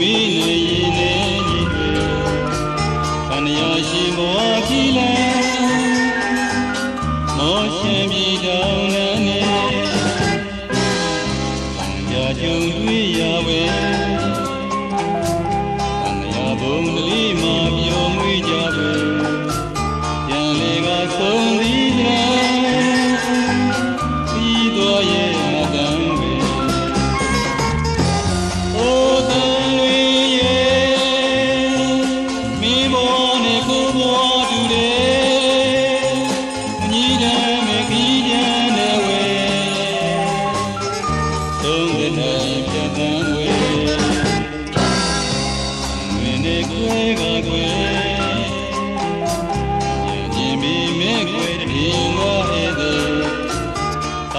မိနေရင်နေကြည့်တယ်။ခန္ဓာရှင်ဘောကြီးလဲ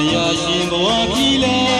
dünya şimdi vakile